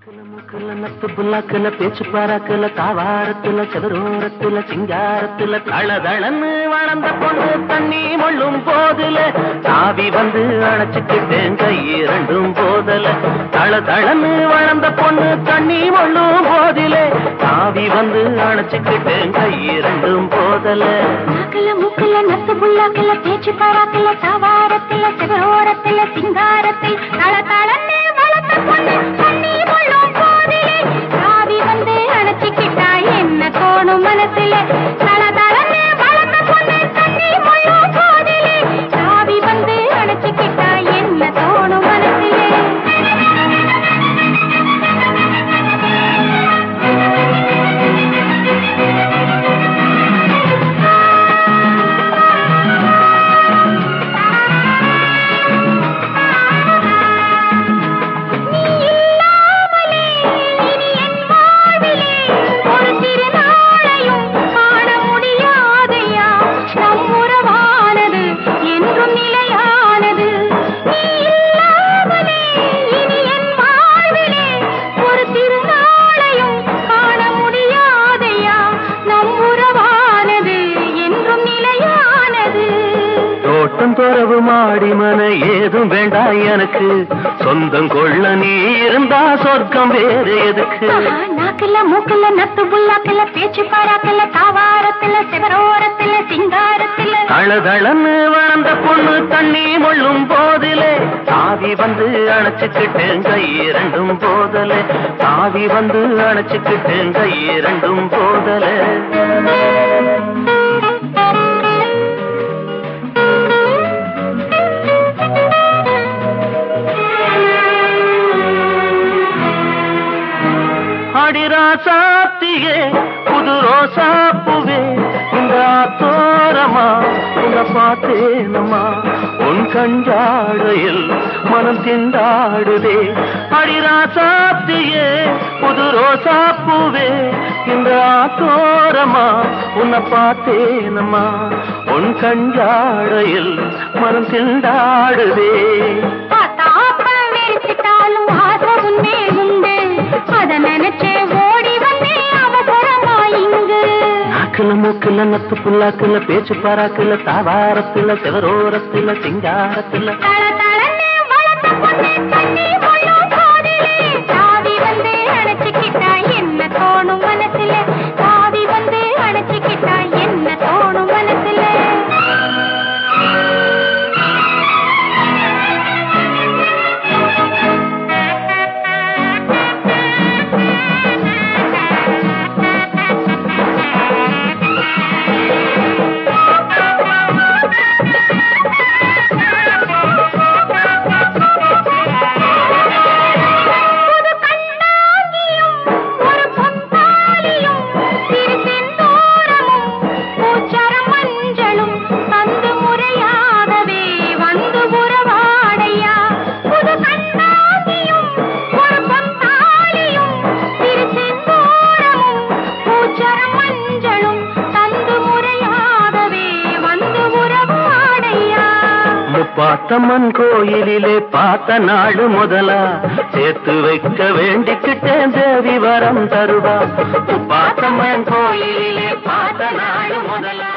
மூக்குல நத்து புல்லாக்குல பேச்சு பாராக்கல தாவாரத்துல சதுரோரத்துல சிங்காரத்துல தளதளன்னு வளர்ந்த பொண்ணு தண்ணி மொள்ளும் போதுல சாவி வந்து அணைச்சுக்கிட்டேன் கை இரண்டும் போதல. தளதளன்னு வளர்ந்த பொண்ணு தண்ணி மொள்ளும் போதிலே சாவி வந்து அணைச்சுக்கிட்டேன் கை இரண்டும் போதல. மூக்கல நத்து புல்லாக்கல பேச்சு பாராக்கல தாவா தோட்டம் துறவு மாடி மன ஏதும் வேண்டாம் எனக்கு. சொந்தம் கொள்ள நீ இருந்தா சொர்க்கம் வேறு எதுக்கு? நாக்குல மூக்குல நத்து புல்லாக்குல பேச்சு பாராக்குல தாவாரத்துல சிவரோரத்துல சிங்காரத்துல. தளதளன்னு வளர்ந்த பொண்ணு தண்ணி மொள்ளும் போதிலே. சாவி வந்து அணைச்சுக்கிட்டேன் கை இரண்டும் போதலே. சாவி வந்து அணைச்சுக்கிட்டேன் கை இரண்டும் போதலே. அடிராசாத்தியே புது ரோசா பூவே இந்த ஆத்தோரமா உன்னை பார்த்தேனம்மா உன் கஞ்சாடையில் மனம் திண்டாடுதே. அடிராசாத்தியே புது ரோசா பூவே இந்த ஆத்தோரமா உன்னை பார்த்தேனம்மா உன் கஞ்சாடையில் மனம் திண்டாடுதே. நாக்குல நத்து புல்லாக்குல பேச்சு பாராக்குல தாவாரத்துல செவரோரத்துல சிங்காரத்துல பார்த்தம்மன் கோயிலிலே பார்த்த நாடு முதலா. சேர்த்து வைக்க வேண்டிக்கிட்டேன் தேவி வரம் தருவா. பார்த்தம்மன் கோயிலிலே பார்த்த நாடு முதலா.